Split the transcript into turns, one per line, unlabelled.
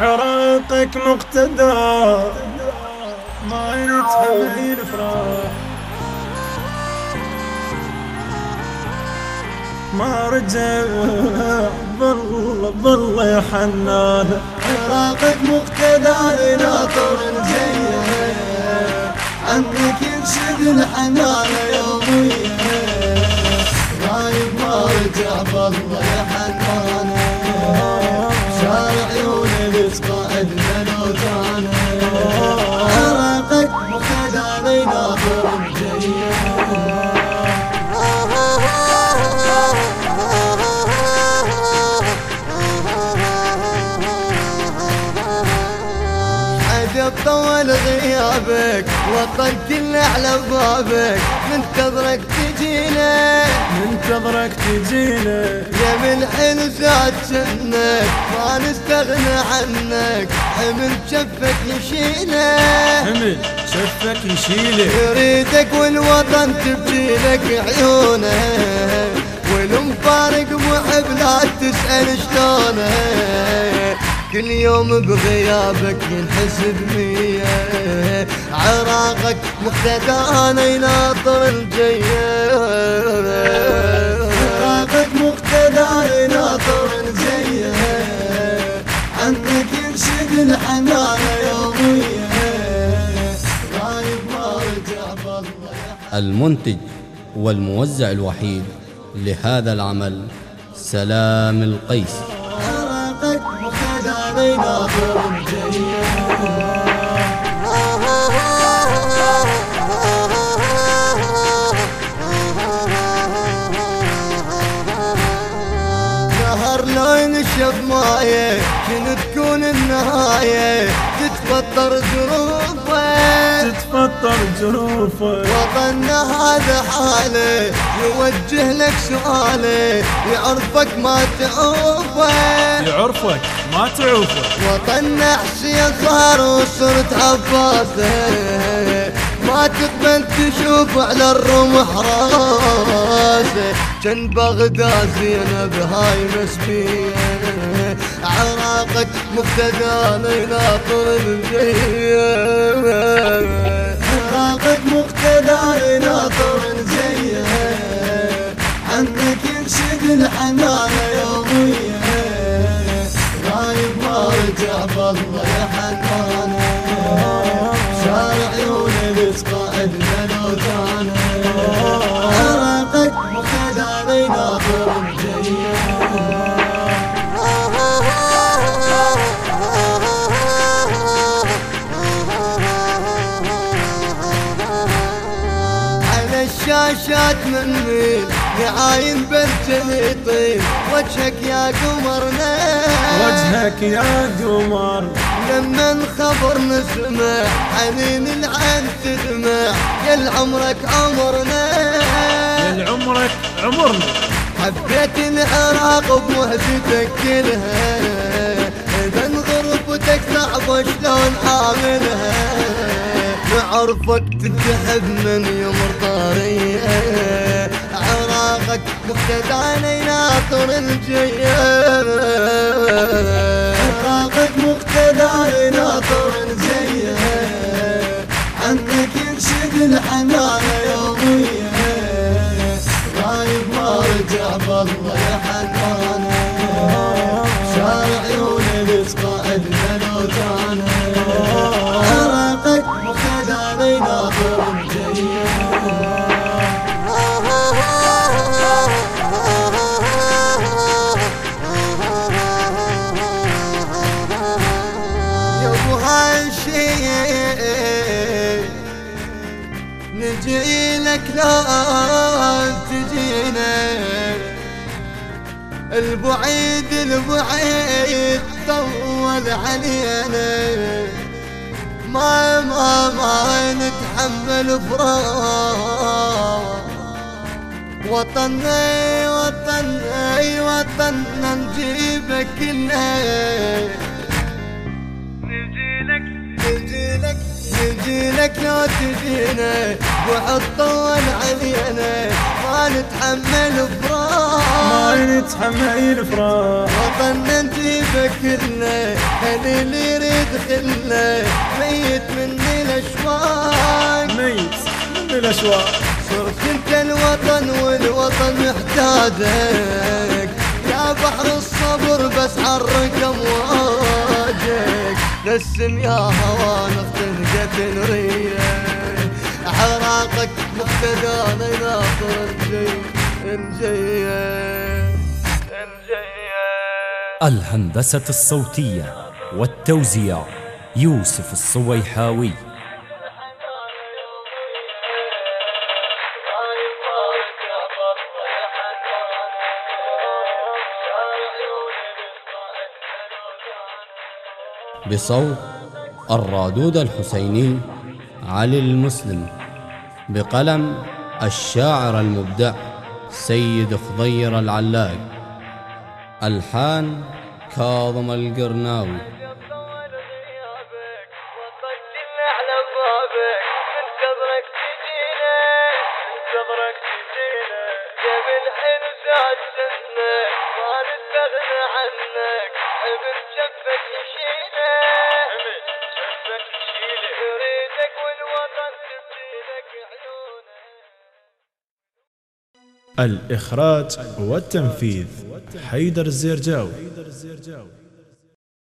عراقك مقتدى. ما ينتهي الفراق ما رجع بالله بالله يا حنان.
عراقك مقتدى ناطر الجيه عنك يرشد الحنان يوميا. غايب ما رجع بالله. طول غيابك وطن كل على بابك. منتظرك تجينا
منتظرك تجينا.
يا من حين زاد سنك ما نستغنى عنك. حمل شفك يشيله.
حمل شفك يشيله.
يريدك والوطن تبكي لك عيونه والمفارق محب لا تسأل شلونه. كل يوم بغيابك ينحسب مية عراقك مقتدانا يناطر الجية عراقك مقتدانا يناطر الجية عنك يرشد الحنان يوميا غايب ما رجع
المنتج والموزع الوحيد لهذا العمل سلام القيسي
نهر لو ينشب مايه شنو تكون النهاية تتفطر ظروفه
تتفطر جروفه.
وطننا هذا حاله يوجه لك سؤاله يعرفك ما تعوفه.
يعرفك ما تعوفه.
وطننا حسين صار وصرت عباسه ما تقبل تشوف على الرمح راسه كان بغداد زينب هاي مسبيه عراقك مقتدى يناطر الجية. عراقك مقتدى يناطر الجية. عنك يرشد الحنان يوميا غايب ما رجع بالله يا حنان شارع عيون الاسقى عندنا لو عراقك مقتدى يناطر الجيه على الشاشات مني يعاين بالجليطين وجهك يا قمرنا
وجهك يا قمر.
لما خبر نسمع حنين العين تدمع. يا عمرك عمرنا
يا عمرك عمرنا.
حبيت العراق بوحدتك كلها. إذا غربتك صعبة شلون حاملها نعرفك تنتحب من يمر طارية. عراقك مقتدانا يناطر الجية. عراقك مقتدانا يناطر الجية. عنك يرشد الحنان يوميا يا حنان شارع عيون الاسقى عندنا لو عراقك يناطر الجيه يا ابو هالشي نجي لك لا تجينا البعيد البعيد طول علينا. ما ما ما نتحمل فراق. وطني وطني وطننا نجيبك كلنا نجيلك نجيلك نجيلك لو تجينا وحط طول علينا فراق
نتحمل فراق
وطننا نجيبك كلنا خليل يريد خله ميت مني الأشواق.
ميت من الأشواق.
صرت أنت الوطن والوطن محتاجك. يا بحر الصبر بس حرك أمواجك. نسم يا هوا نفطن قتل ريك حراقك مقتدى ناطر الجي الجي الجي
الهندسة الصوتية والتوزيع يوسف الصويحاوي.
بصوت الرادود الحسيني علي المسلم بقلم الشاعر المبدع سيد خضير العلاق ألحان كاظم القرناوي.
بابك من صبرك
الإخراج والتنفيذ. حيدر الزرجاوي.